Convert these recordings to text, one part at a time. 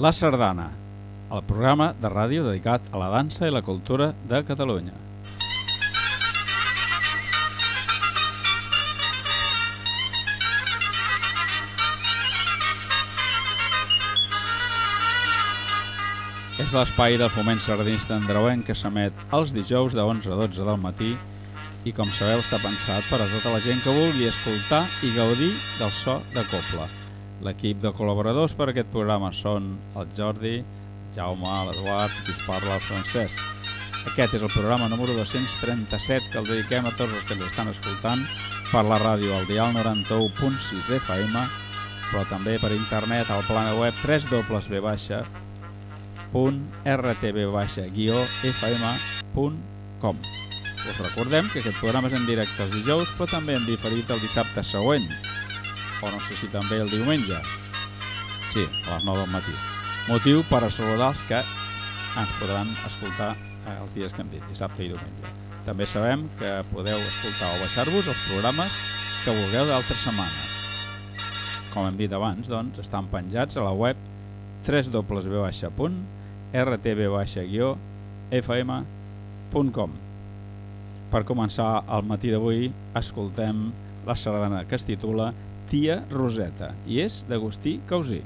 La Sardana, el programa de ràdio dedicat a la dansa i la cultura de Catalunya. És l'espai del foment sardinista andreuenc que s'emet els dijous de 11 a 12 del matí i com sabeu està pensat per a tota la gent que vulgui escoltar i gaudir del so de Copla. L'equip de col·laboradors per a aquest programa són el Jordi, Jaume, l'Eduard i us parla el Francesc. Aquest és el programa número 237 que el dediquem a tots els que ens estan escoltant per la ràdio al dial 91.6 FM, però també per internet al plana web www.rtb-fm.com Us recordem que aquest programa és en directe els dijous, però també en diferit el dissabte següent, o no sé si també el diumenge. Sí, a les 9 del matí. Motiu per a els que ens podran escoltar eh, els dies que hem dit, dissabte i diumenge. També sabem que podeu escoltar o baixar-vos els programes que vulgueu d'altres setmanes. Com hem dit abans, doncs, estan penjats a la web www.rtb-fm.com Per començar el matí d'avui, escoltem la sardana que es titula Tia Roseta i és d'Agustí Causí.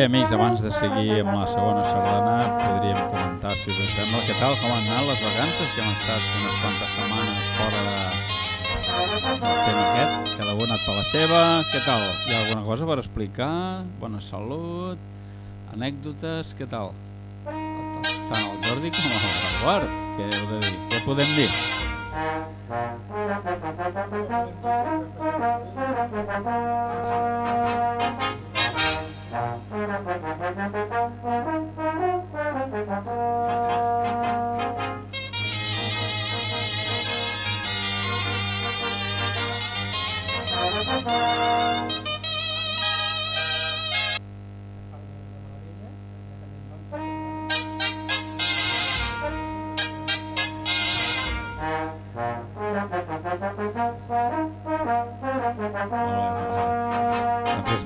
Bé, amics, abans de seguir amb la segona sardana, podríem comentar, si us sembla, què tal, com han anat les vacances, que hem estat unes quantes setmanes fora de del tema aquest, cada un ha anat per la seva, què tal? Hi ha alguna cosa per explicar? Bona salut, anècdotes, què tal? Tant el Jordi com l'Eduard, què heu de dir? Què podem dir? Doncs és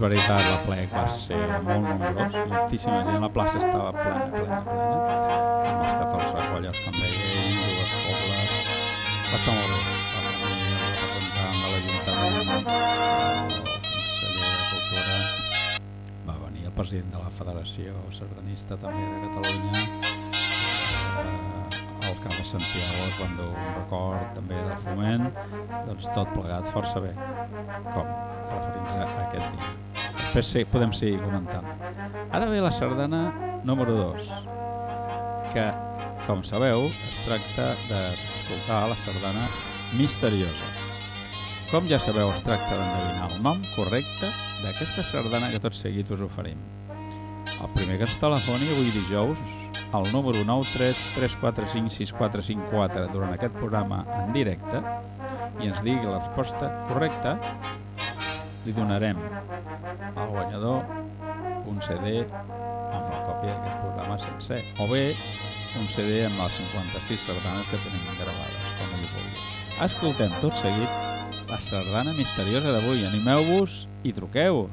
veritat, la plec va ser molt nombrós, moltíssima gent, la plaça estava plena, plena, plena, amb els 14 colles, com deia dues cobles, va estar molt bé, va representant de l'Ajuntament, el conseller de Cultura, va venir el president de la Federació Sardanista també de Catalunya, eh, el cap de Santiago es va endur un record també del foment, doncs tot plegat força bé, com referint a aquest dia. Després sí, podem seguir comentant. Ara ve la sardana número 2, que, com sabeu, es tracta d'escoltar la sardana misteriosa. Com ja sabeu, es tracta d'endevinar el nom correcte d'aquesta sardana que tot seguit us oferim. El primer que ens telefoni avui dijous al número 933456454 durant aquest programa en directe i ens digui la resposta correcta, li donarem al guanyador un CD amb la còpia d'aquest programa sencer, o bé un CD amb les 56 sardanes que tenim gravades, com li vulgui. Escoltem tot seguit la sardana misteriosa d'avui. Animeu-vos i truqueu.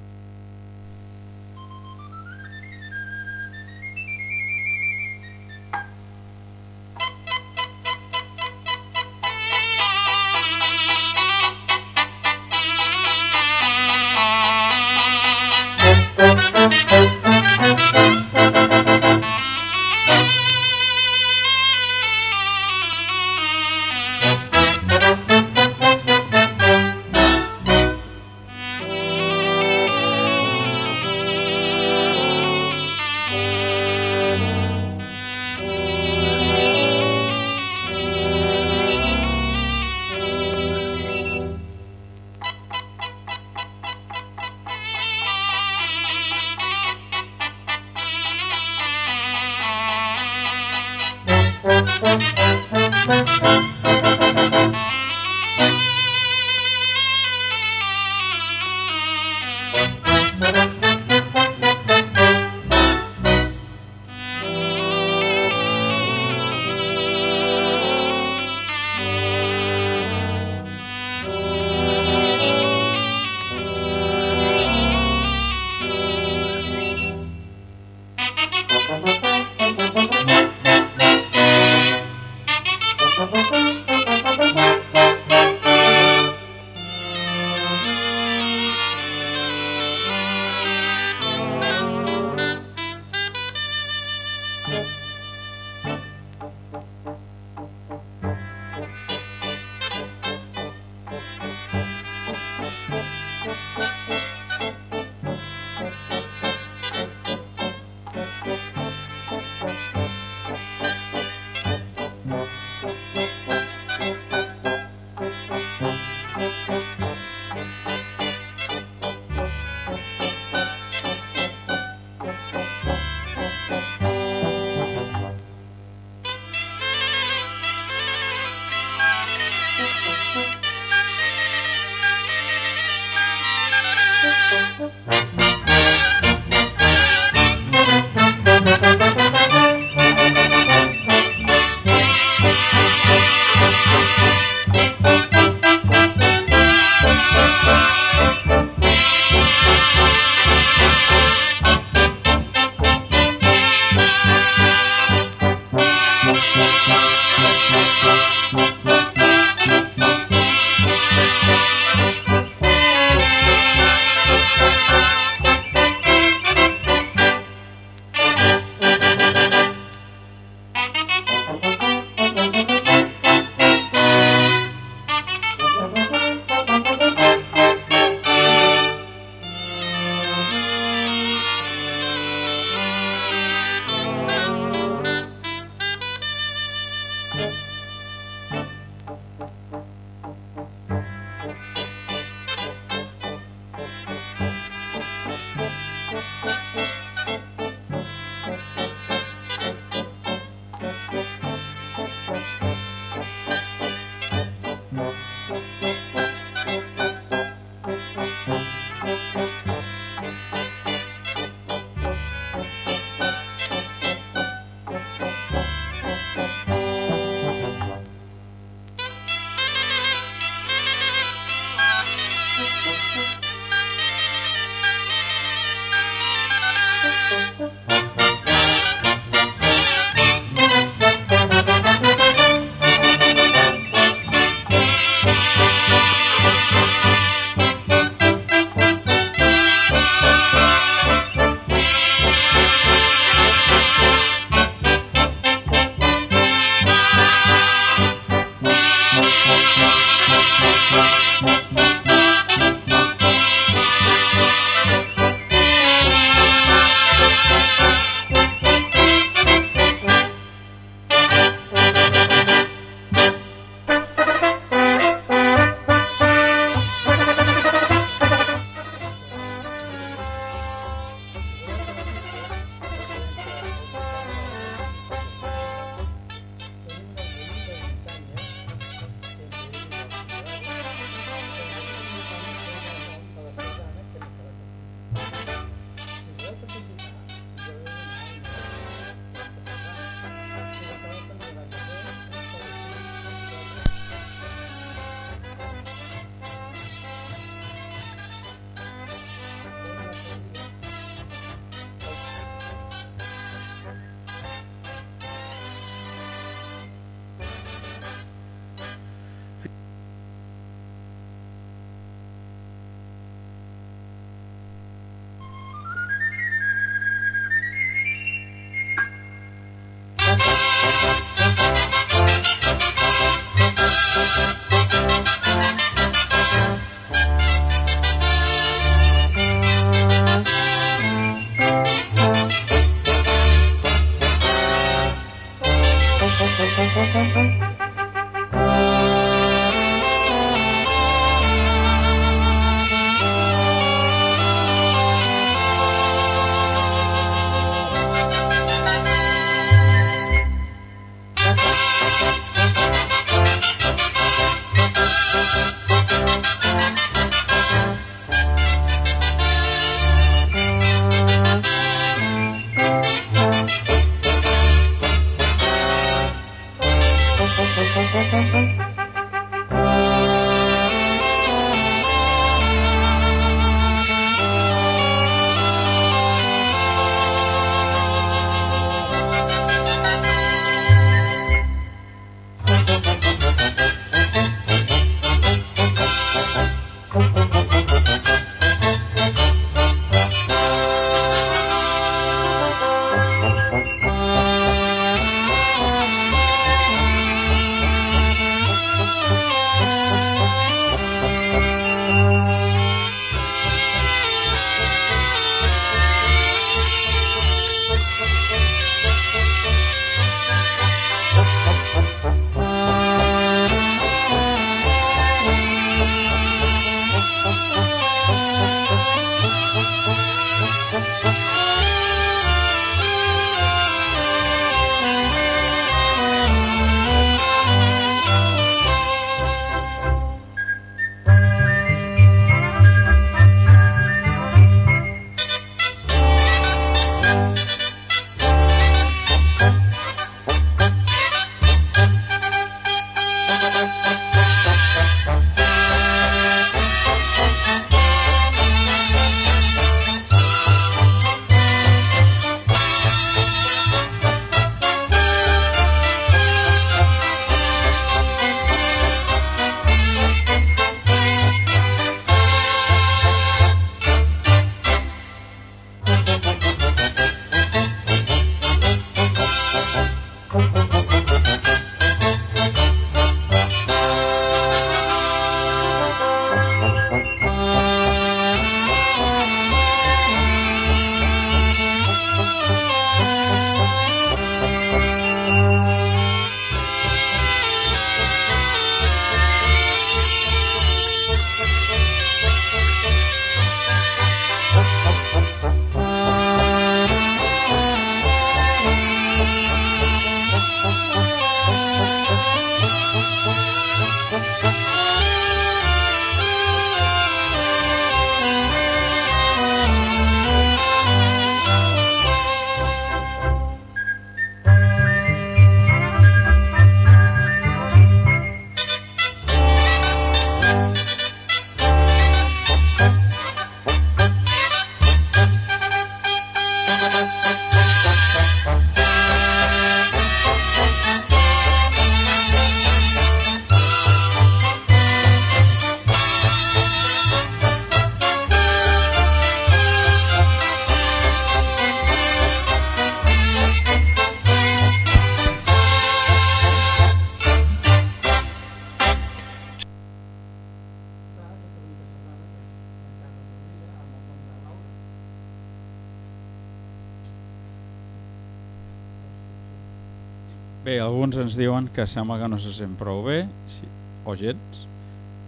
Que sembla que no se sent prou bé, si, o gens.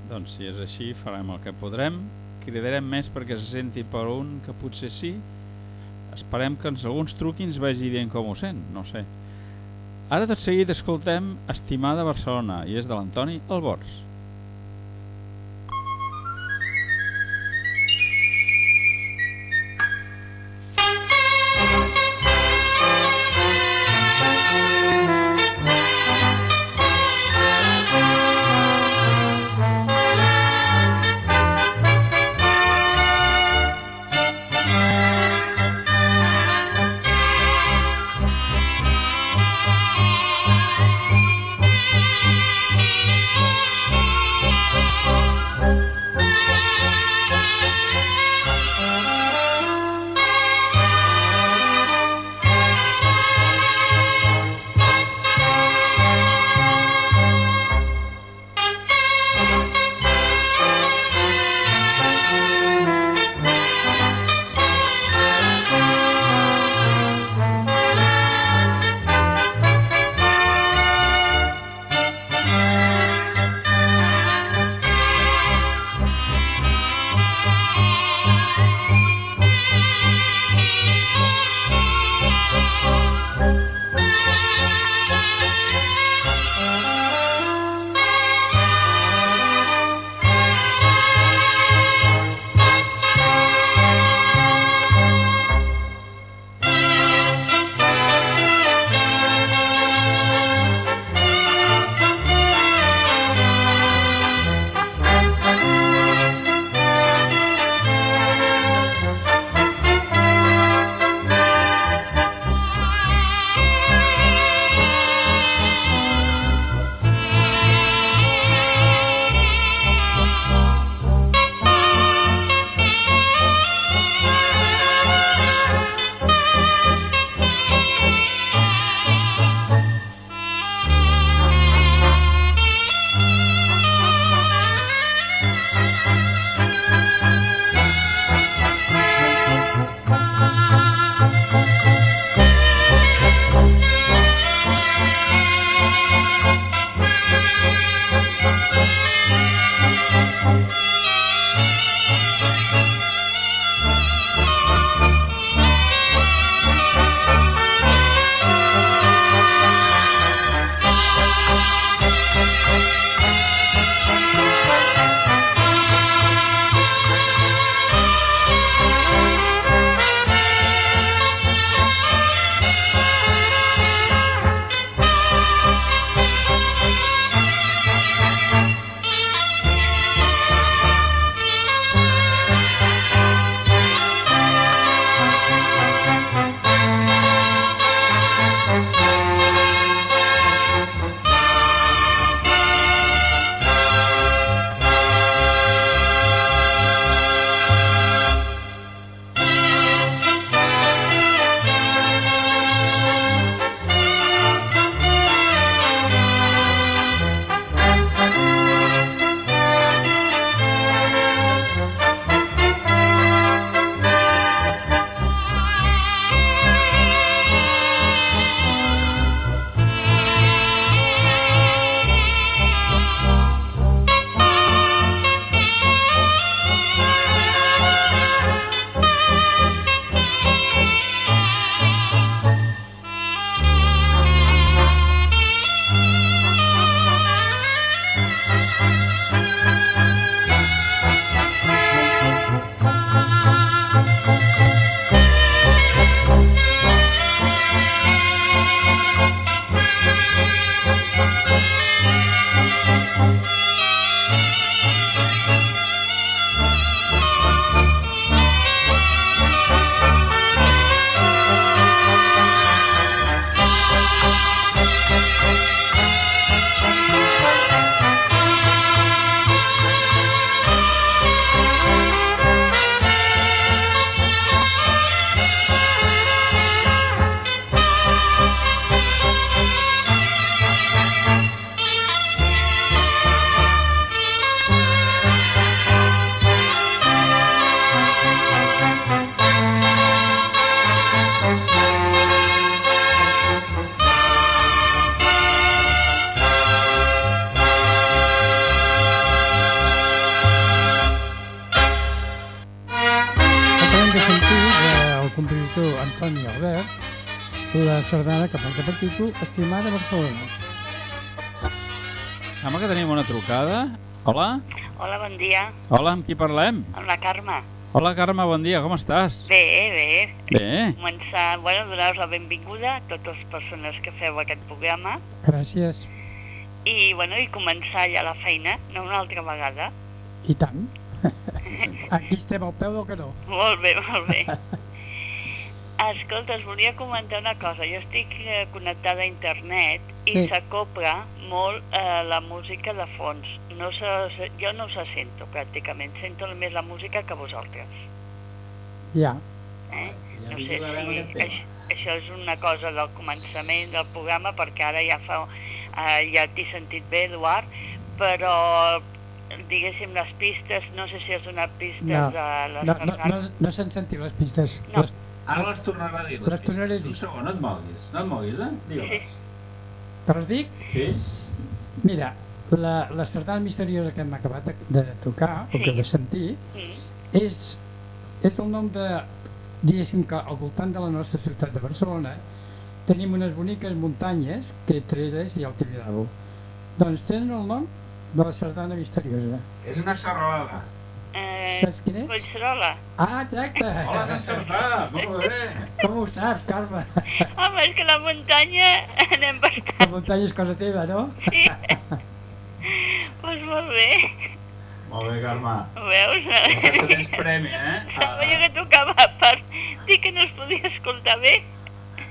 Doncs si és així, farem el que podrem. Cridarem més perquè se senti per un que potser sí. Esperem que ens alguns truqui ens vagi dient com ho sent, no sé. Ara tot seguit escoltem Estimada Barcelona i és de l'Antoni Albors. Títol Estimada Barcelona. Sembla que tenim una trucada. Hola? Hola, bon dia. Hola, amb qui parlem? Amb la Carme. Hola, Carme, bon dia, com estàs? Bé, bé. Bé. Començar, bueno, donar-vos la benvinguda a totes les persones que feu aquest programa Gràcies. i, bueno, i començar ja la feina, no una altra vegada. I tant. Aquí estem al peu del canó. Molt bé, molt bé. Escolta, us volia comentar una cosa. Jo estic eh, connectada a internet i Sí. s'acopla molt eh, la música de fons. No se, jo no se sento pràcticament, sento més la música que vosaltres. Ja. Eh? No sé si això, això és una cosa del començament del programa, perquè ara ja fa eh, ja t'he sentit bé, Eduard, però diguéssim les pistes, no sé si has donat pistes No, de les no, no, no, no s'han sentit les pistes. No. Les, Ara les tornarà a dir. Les tornaré a dir. Un segon, no et moguis. No et moguis, eh? Sí. Digues. que les dic? Sí? Mira, la, la sardana misteriosa que hem acabat de, de tocar, o que Sí. de sentir, Mm. és, és el nom de, diguéssim que al voltant de la nostra ciutat de Barcelona tenim unes boniques muntanyes, que hi ha el Tibidabo. Doncs tenen el nom de la sardana misteriosa. És una serralada. Eh, Saps quin és? Collserola. Ah, exacte! Hola, has encertat! Molt bé! Com ho saps, Carme? Home, és que la muntanya anem La bastant. muntanya és cosa teva, no? Sí. pues molt bé. Molt bé, Carme. Ho veus? Saps que tens premi, eh? Estava jo que tocava per dir que no es podia escoltar bé.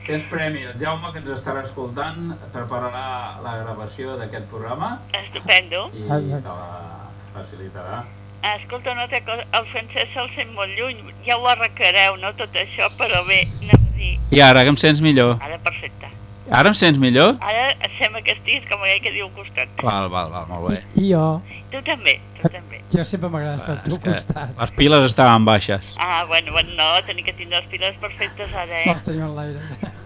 Tens premi. El Jaume, que ens estarà escoltant, prepararà la gravació d'aquest programa Estupendo. i te la facilitarà. Escolta, una altra cosa, el francès se'l sent molt lluny, ja ho arrecareu, no, tot això, però bé, anem a dir, I ara, que em sents millor? ara perfecte. Ara em sents millor? Ara sembla que estiguis com aquell que diu al costat. Val, val, val, molt bé. I jo, Tu també, tu també. jo sempre m'agrada estar al teu costat. les piles estaven baixes. Ah, bueno, bueno, no, tenim que tindre les piles perfectes ara, No eh? els tenim en l'aire.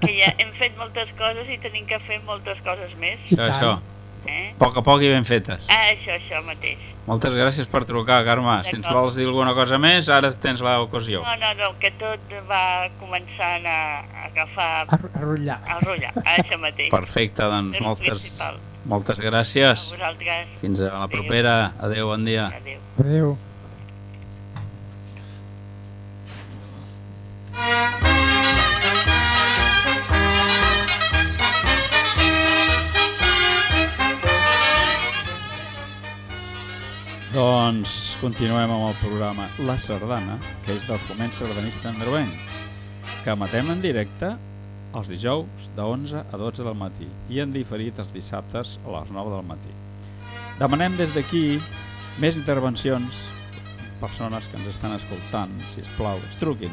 Que ja hem fet moltes coses i tenim que fer moltes coses més, I Això, això. Eh? A poc a poc i ben fetes. Ah, això, això mateix. Moltes gràcies per trucar, Carme. Si ens vols dir alguna cosa més, ara tens l'ocasió. No, no, no, que tot va començant a, a agafar, A, a rotllar. a rotllar, a això mateix. Perfecte, doncs el moltes, principal. moltes A gràcies. vosaltres, Fins a la propera. Adéu, bon dia. adéu. Adéu. Doncs continuem amb el programa La Sardana, que és del foment sardanista andreuenc, que emetem en directe els dijous de 11 a 12 del matí i en diferit els dissabtes a les 9 del matí. Demanem des d'aquí més intervencions, persones que ens estan escoltant, si us plau, ens truquin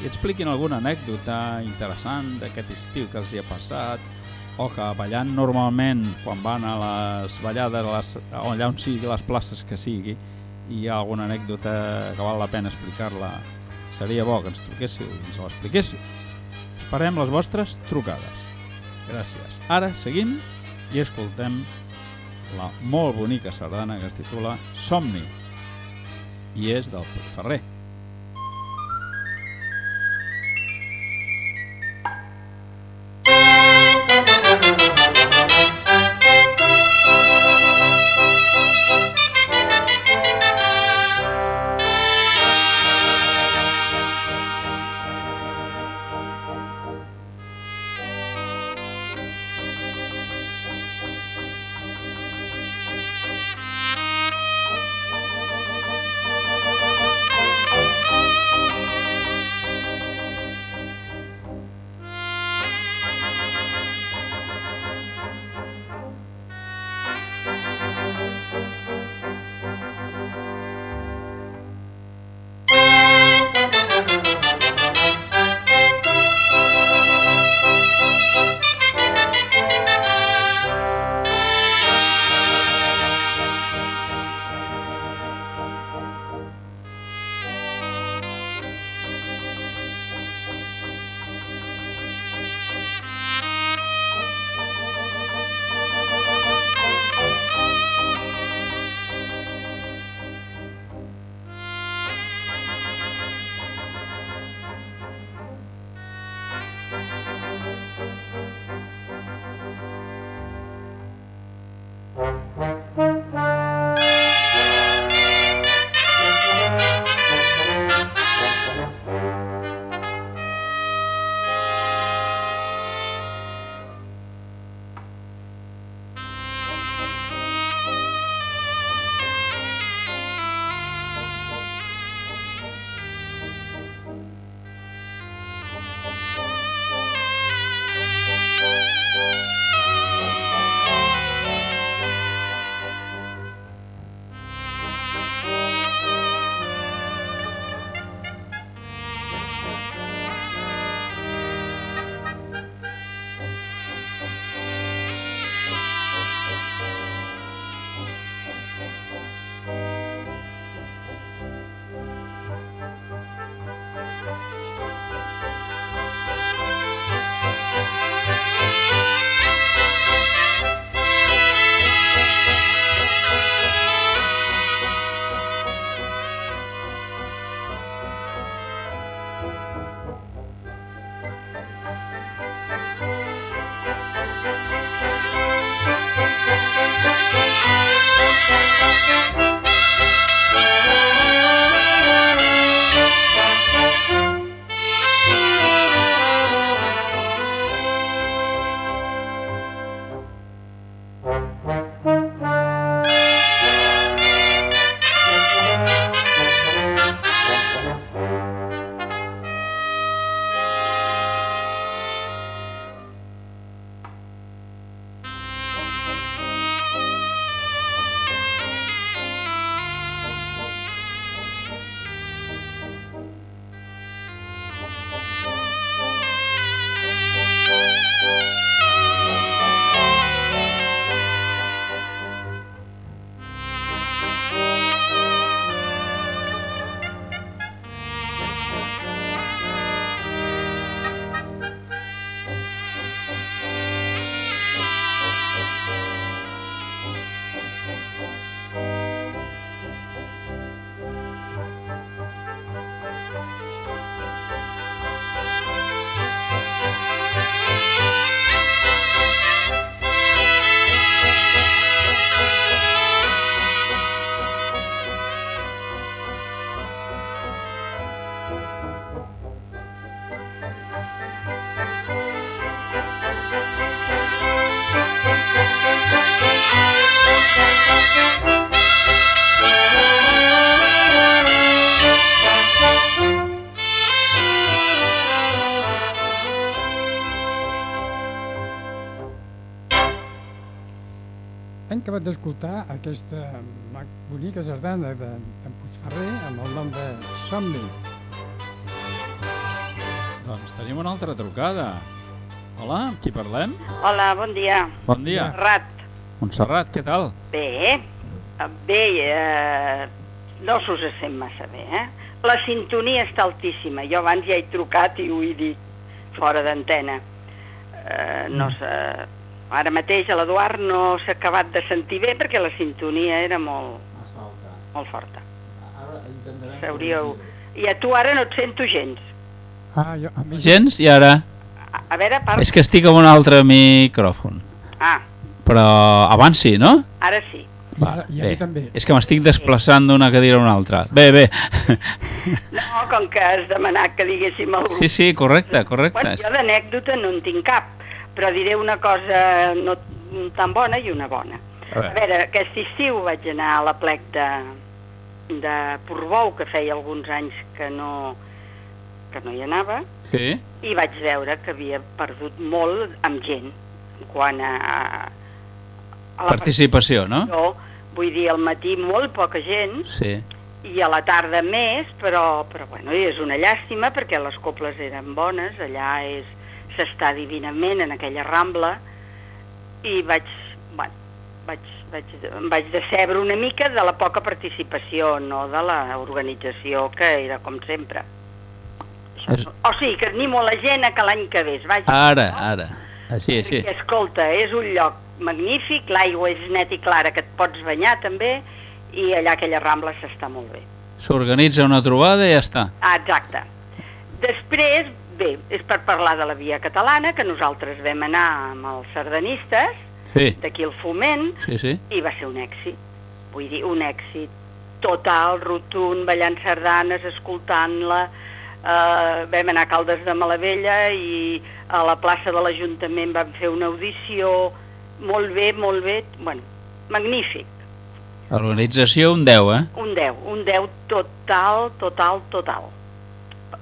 i expliquin alguna anècdota interessant d'aquest estiu que els hi ha passat o que ballant normalment quan van a les ballades a les, allà on sigui, les places que sigui i hi ha alguna anècdota que val la pena explicar-la seria bo que ens truquéssiu i ens l'expliquéssiu esperem les vostres trucades. Gràcies. Ara seguim i escoltem la molt bonica sardana que es titula Somni i és del Puigferrer Thank acabat d'escoltar aquesta bonica sardana de, de Puigferrer amb el nom de Somni. Doncs tenim una altra trucada. Hola, amb qui parlem? Hola, bon dia. Bon dia. Rat. Montserrat, què tal? Bé, bé, eh, no s'us sent massa bé, eh? La sintonia està altíssima. Jo abans ja he trucat i ho he dit fora d'antena. Eh, no sé, ara mateix a l'Eduard no s'ha acabat de sentir bé perquè la sintonia era molt, molt forta. S'hauríeu... I a tu ara no et sento gens. Ah, jo, a mi, Gens i ara? A, a veure, parla... És que estic amb un altre micròfon. Ah, Però abans sí, no? ara sí. i, ara, i a mi Bé, també. és que m'estic desplaçant d'una cadira a una altra. Bé, bé. No, com que has demanat que diguéssim algú... Sí, sí, correcte, correcte. Bueno, jo d'anècdota no en tinc cap, però diré una cosa no tan bona i una bona. A A veure. veure, aquest estiu vaig anar a la plec de, de Portbou, que feia alguns anys que no, que no hi anava, Sí? i vaig veure que havia perdut molt amb gent, quan a, a la Participació, no? vull dir, al matí molt poca gent, Sí. i a la tarda més, però, però bueno, és una llàstima perquè les coples eren bones, allà és s'està divinament en aquella rambla i vaig, bueno, vaig, vaig, em vaig decebre una mica de la poca participació, no de l'organització que era com sempre. Això, no- O sigui, que animo la gent a que l'any que ve es vagi. Ara, ara. Així, així. Perquè, escolta, és un lloc magnífic, l'aigua és net i clara, que et pots banyar també, i allà aquella rambla s'està molt bé. S'organitza una trobada i ja està. Ah, exacte. Després, bé, és per parlar de la via catalana, que nosaltres vam anar amb els sardanistes, Sí, d'aquí al Foment, sí, sí. i va ser un èxit. Vull dir, un èxit total, rotund, ballant sardanes, escoltant-la. Eh, vam anar a Caldes de Malavella i a la plaça de l'Ajuntament vam fer una audició. Molt bé, molt bé. Bueno, magnífic. Organització un 10, eh? Un 10, un 10 total, total, total.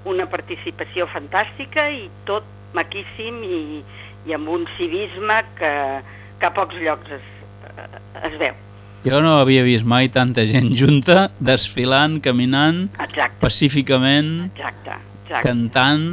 Una participació fantàstica i tot maquíssim i, i amb un civisme que, que a pocs llocs es, es veu. Jo no havia vist mai tanta gent junta, desfilant, caminant, Exacte, pacíficament, exacte, exacte. cantant...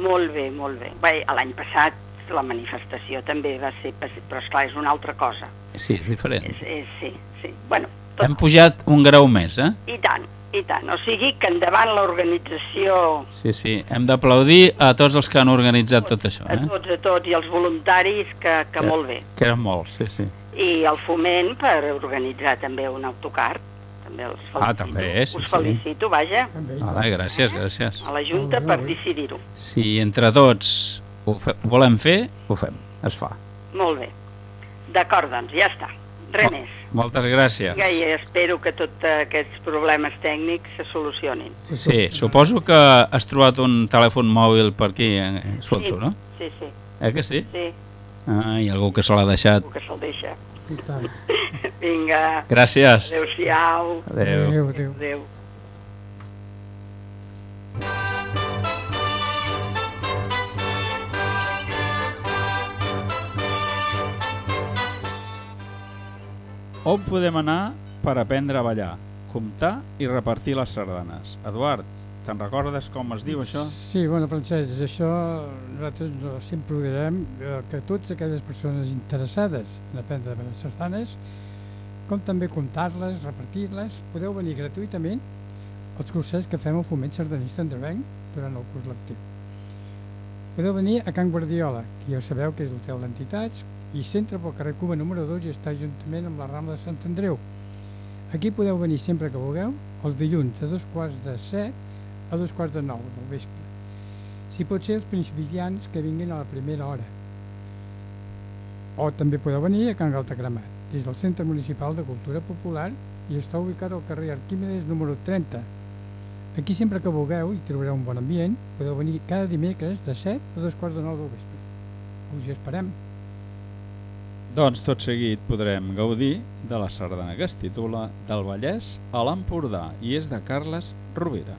Molt bé, molt bé. Bé, l'any passat la manifestació també va ser, però esclar, és una altra cosa. Sí, és diferent. És, és, sí, sí. Bueno, Hem tot, pujat un grau més, eh? i tant, i tant. O sigui que endavant l'organització Sí, sí. Hem d'aplaudir a tots els que han organitzat tot això, a eh? tots, a tots, i els voluntaris que, que Ja. molt bé. Que eren molts, sí, sí. I el foment per organitzar també un autocar. També els felicito. Ah, també, sí, Us sí. felicito, vaja, També. Vale, gràcies, gràcies. a la Junta bé, per decidir-ho. Si entre tots ho, fe volem fer, ho fem, es fa. Molt bé. D'acord, doncs, ja està. Res Oh. més. Moltes gràcies. Ja, i espero que tots aquests problemes tècnics se solucionin. Sí, suposo que has trobat un telèfon mòbil per aquí, eh? suelto, no? Sí, sí, Eh que sí? sí, Ah, hi ha algú que se l'ha deixat. algú que se'l deixa. I tant. Vinga, Gràcies. adeu-siau. Adéu. Adéu, adéu. Adéu. On podem anar per aprendre a ballar, comptar i repartir les sardanes? Eduard, te'n recordes com es diu això? Sí, bueno, Francesc, això nosaltres no, sempre ho direm, eh, que totes aquelles persones interessades en aprendre a les sardanes, com també comptar-les, repartir-les, podeu venir gratuïtament als cursos que fem al Foment Sardanista Andrevenc durant el curs lectiu. Podeu venir a Can Guardiola, que ja sabeu que és l'hotel d'entitats, i centre pel carrer Cuba número 2 i està juntament amb la Rambla de Sant Andreu. Aquí podeu venir sempre que vulgueu, els dilluns de dos quarts de set a dos quarts de nou del vespre. Si pot ser els principiants que vinguin a la primera hora. O també podeu venir a Can Galtacremat, que és el Centre Municipal de Cultura Popular i està ubicat al carrer Arquímedes número 30. Aquí sempre que vulgueu i trobareu un bon ambient, podeu venir cada dimecres de 7 a dos quarts de nou del vespre. Us hi esperem. Doncs tot seguit podrem gaudir de la sardana que es titula Del Vallès a l'Empordà i és de Carles Rovira.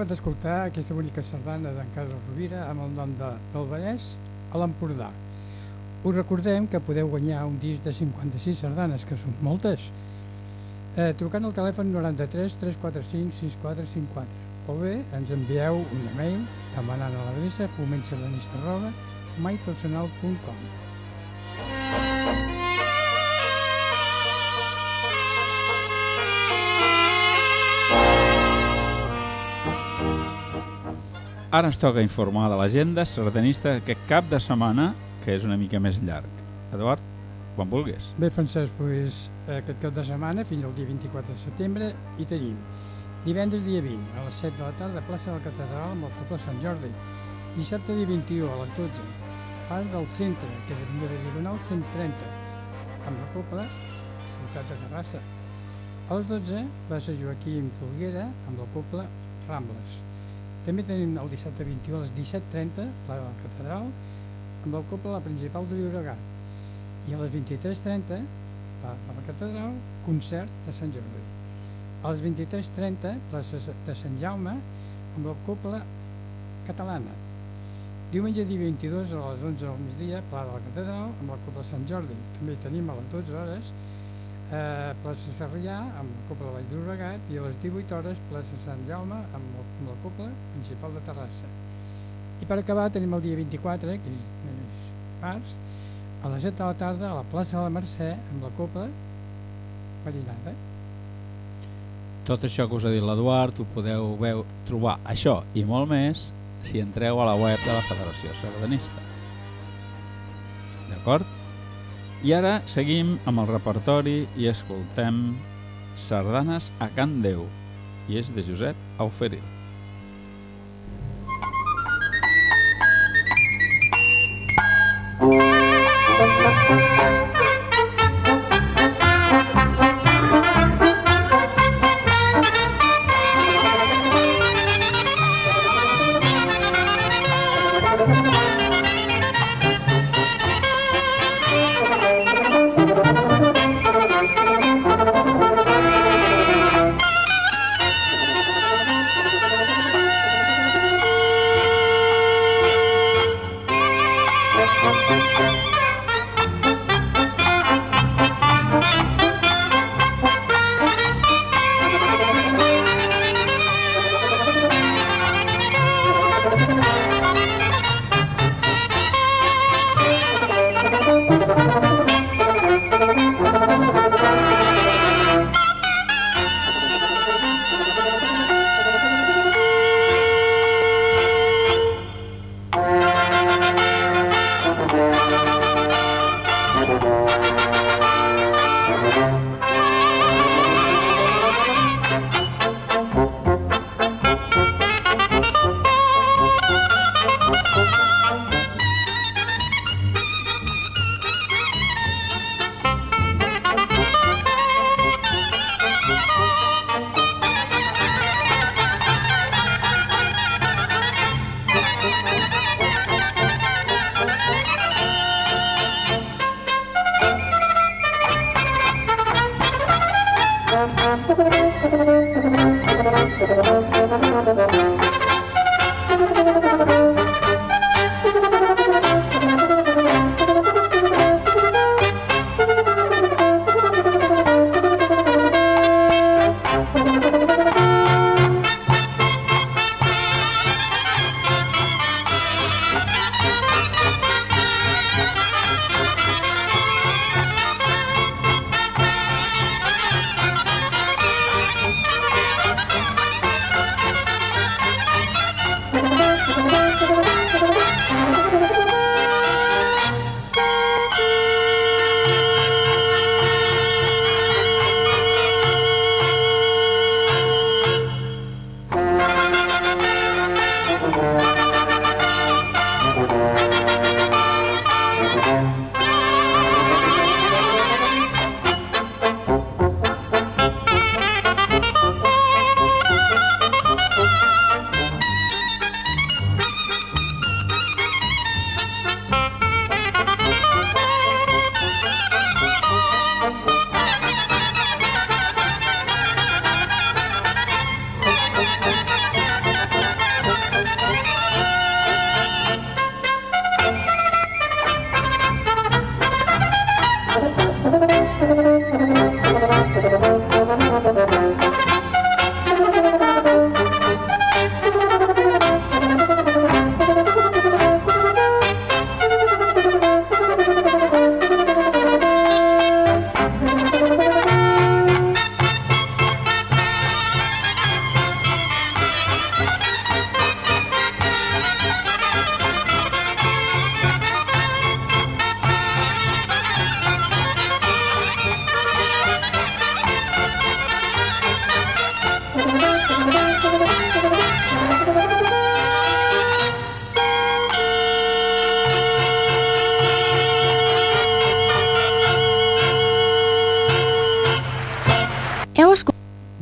Acabat d'escoltar aquesta bonica sardana d'en Carles Rovira amb el nom de, del Vallès a l'Empordà. Us recordem que podeu guanyar un disc de 56 sardanes, que són moltes, eh, trucant al telèfon 93 345 6454 o bé ens envieu un e-mail demanant a l'adreça fomentsardanista Ara ens toca informar de l'agenda sardanista aquest cap de setmana, que és una mica més llarg. Eduard, quan vulguis. Bé, Francesc, doncs, aquest cap de setmana, fins al dia 24 de setembre, hi tenim divendres dia 20, a les 7 de la tarda, plaça de la Catedral amb el poble Sant Jordi. Dissabte dia 21, a les 12, part del centre, que és de Diagonal 130, amb la Copla, ciutat de Terrassa. A les 12, plaça Joaquim Folguera, amb la Copla Rambles. També tenim el dissabte 21 a les 17.30, la de Catedral, amb el Copla la principal de Llobregat. I a les 23.30, a la Catedral, concert de Sant Jordi. A les 23.30, plaça de Sant Jaume, amb la Copla catalana. Diumenge dia 22 a les 11 del migdia, Pla de la Catedral, amb la Copla Sant Jordi. També tenim a les 12 hores eh, plaça Sarrià amb la Copla Vall d'Urregat i a les 18 hores plaça Sant Jaume amb, amb la Copla principal de Terrassa. I per acabar tenim el dia 24, que és març, a les 7 de la tarda a la plaça de la Mercè amb la Copla marinada. Tot això que us ha dit l'Eduard ho podeu veu, trobar això i molt més si entreu a la web de la Federació Sardanista. D'acord? I ara seguim amb el repertori i escoltem Sardanes a Can Déu, i és de Josep Auferil.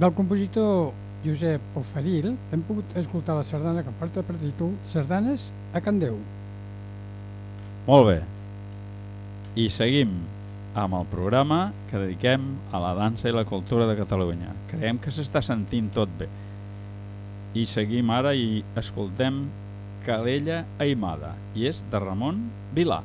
Del compositor Josep Oferil hem pogut escoltar la sardana que porta per títol Sardanes a Can Déu. Molt bé. I seguim amb el programa que dediquem a la dansa i la cultura de Catalunya. Creiem que s'està sentint tot bé. I seguim ara i escoltem Calella Aimada i és de Ramon Vilà.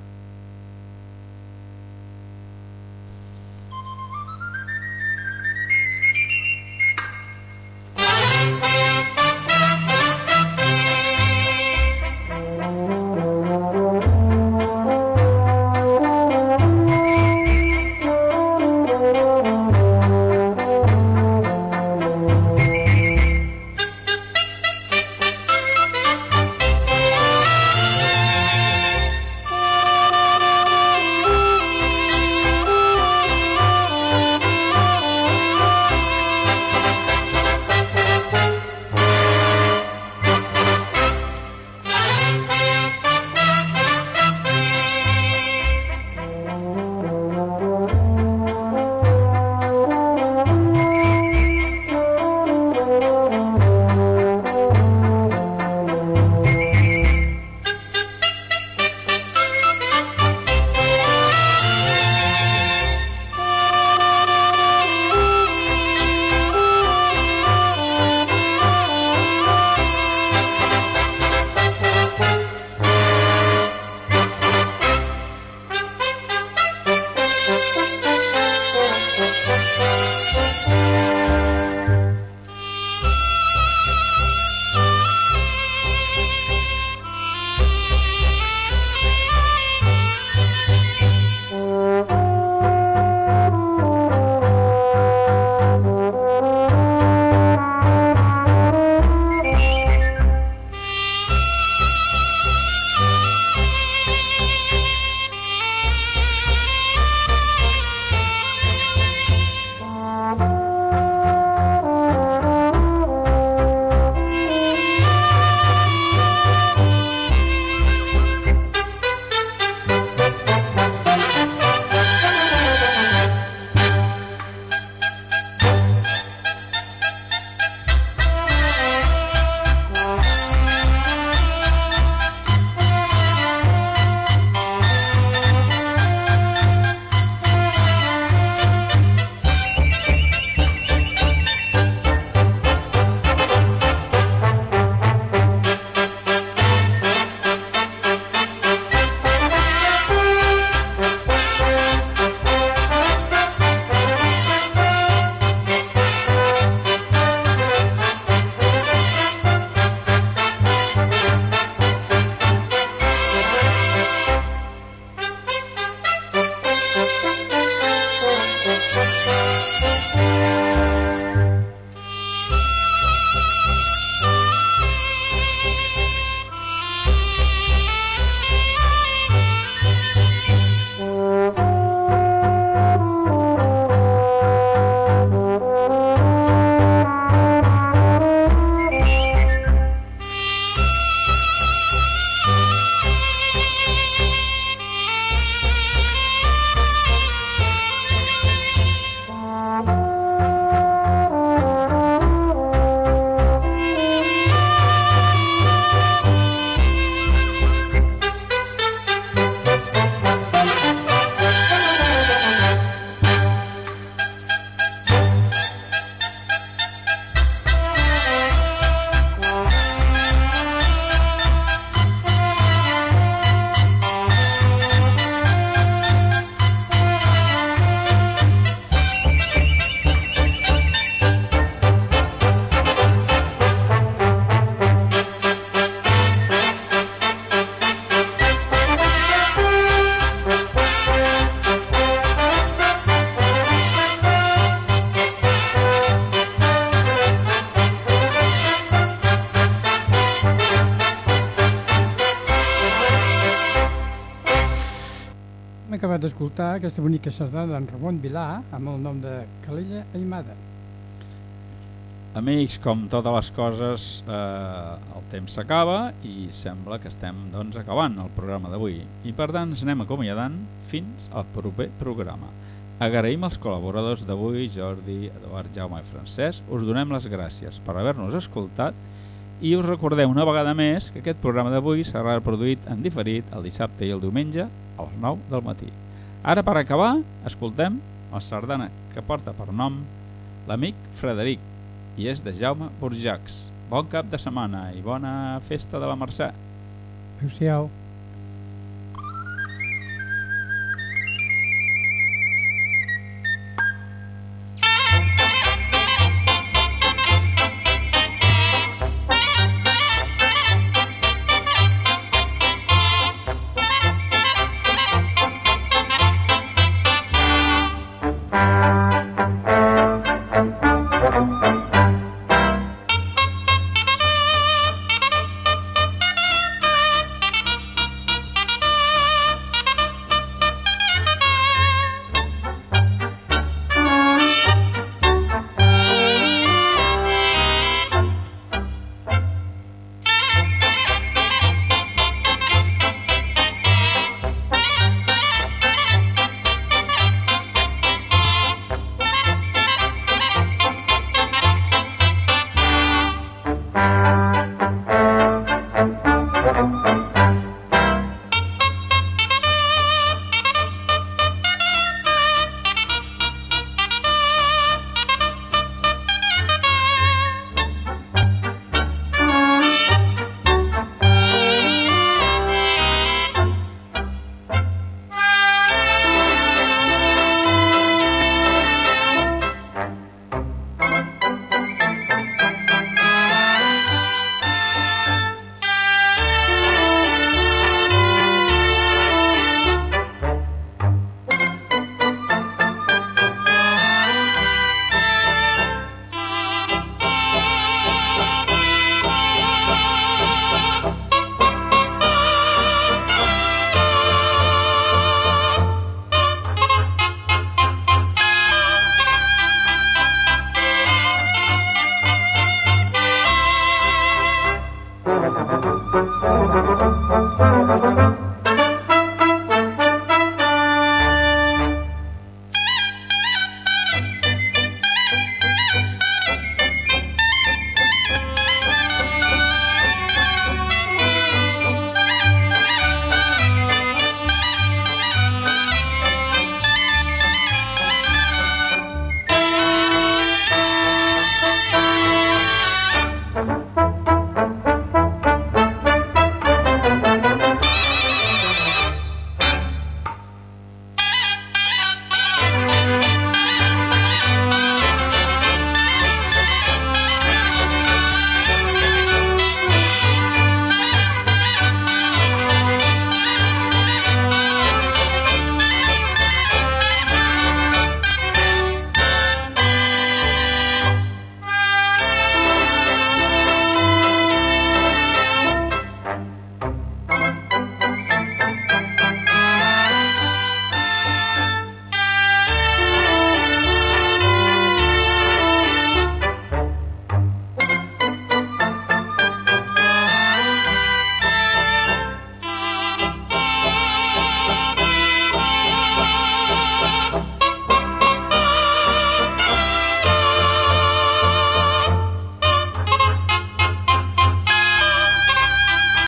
D'escoltar aquesta bonica sardana d'en Ramon Vilà amb el nom de Calella Aimada. Amics, com totes les coses, eh, el temps s'acaba i sembla que estem doncs, acabant el programa d'avui. I per tant ens anem acomiadant fins al proper programa. Agraïm als col·laboradors d'avui, Jordi, Eduard, Jaume i Francesc. Us donem les gràcies per haver-nos escoltat i us recordeu una vegada més que aquest programa d'avui serà reproduït en diferit el dissabte i el diumenge a les 9 del matí. Ara, per acabar, escoltem la sardana que porta per nom l'amic Frederic i és de Jaume Burjacs. Bon cap de setmana i bona festa de la Mercè. Adéu-siau.